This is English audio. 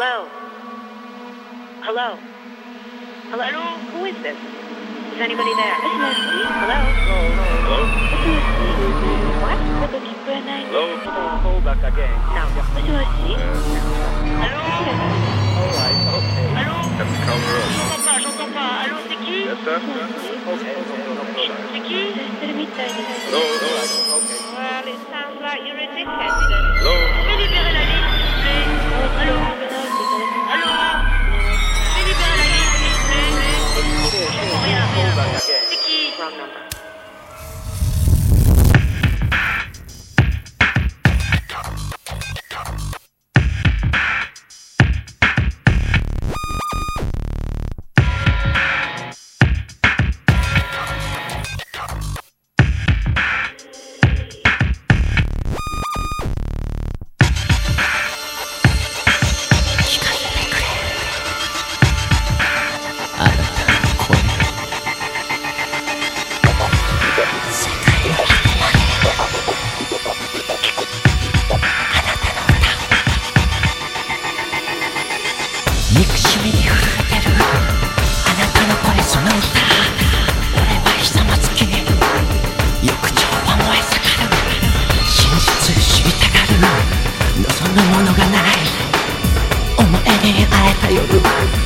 Hello? Hello? Hello? Who is this? Is anybody there? Hello? Hello? What? Hello? Call back again. No. Hello? Alright, okay. Allô Captain Calderon. J'entends pas, j'entends pas. Allô, c'est qui Yes, sir? Okay, okay, no problem. C'est qui Hello? Okay. Well, it sounds like you're addicted. Hello? Fais libérer la ligne, s'il vous plaît. Allô Allô you're the man.